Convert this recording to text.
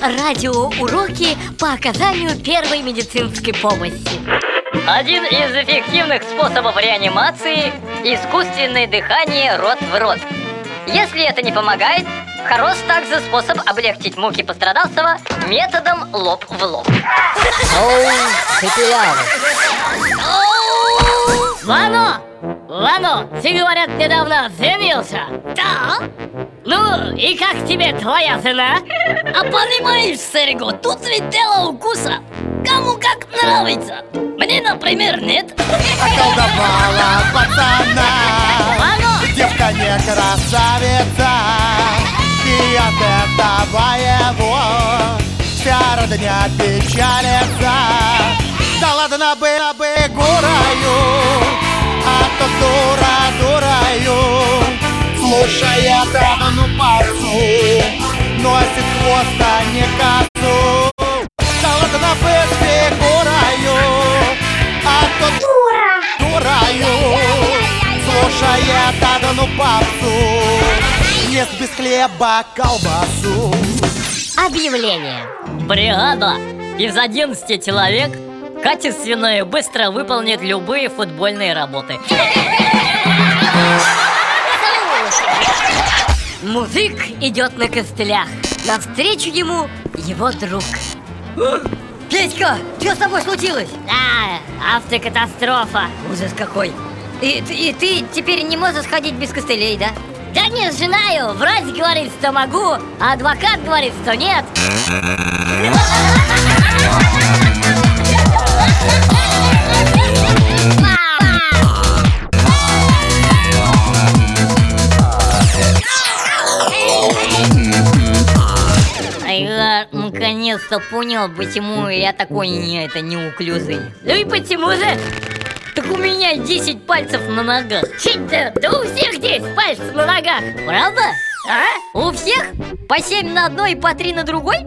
радиоуроки по оказанию первой медицинской помощи. Один из эффективных способов реанимации – искусственное дыхание рот в рот. Если это не помогает, хорош также способ облегчить муки пострадавшего методом лоб в лоб. Оу. Вано! Вано, ты, говорят, недавно женился? Да. Ну, и как тебе твоя жена? А понимаешь, Серго, тут ведь дело укуса. Кому как нравится. Мне, например, нет. Околдовала пацана. Вано! Девка не красавица. И от этого его Вся родня печалится. Да ладно бы, бы гураю Слушает одну пасу Носит хвост, а не косу. Да ладно бы фигураю А то дураю Слушает одну папсу Ест без хлеба колбасу. Объявление. Бригада из 11 человек качественно и быстро выполнит любые футбольные работы. Музык идет на костылях. Навстречу ему его друг. Петька, что с тобой случилось? А, автокатастрофа. Ужас какой. И, и ты теперь не можешь ходить без костылей, да? Да не знаю, врач говорит, что могу, а адвокат говорит, что нет. Я наконец-то понял, почему я такой не, это неуклюжий. Ну и почему же? Так у меня 10 пальцев на ногах. Чить-то, да у всех 10 пальцев на ногах. Правда? А? У всех? По 7 на одной и по 3 на другой?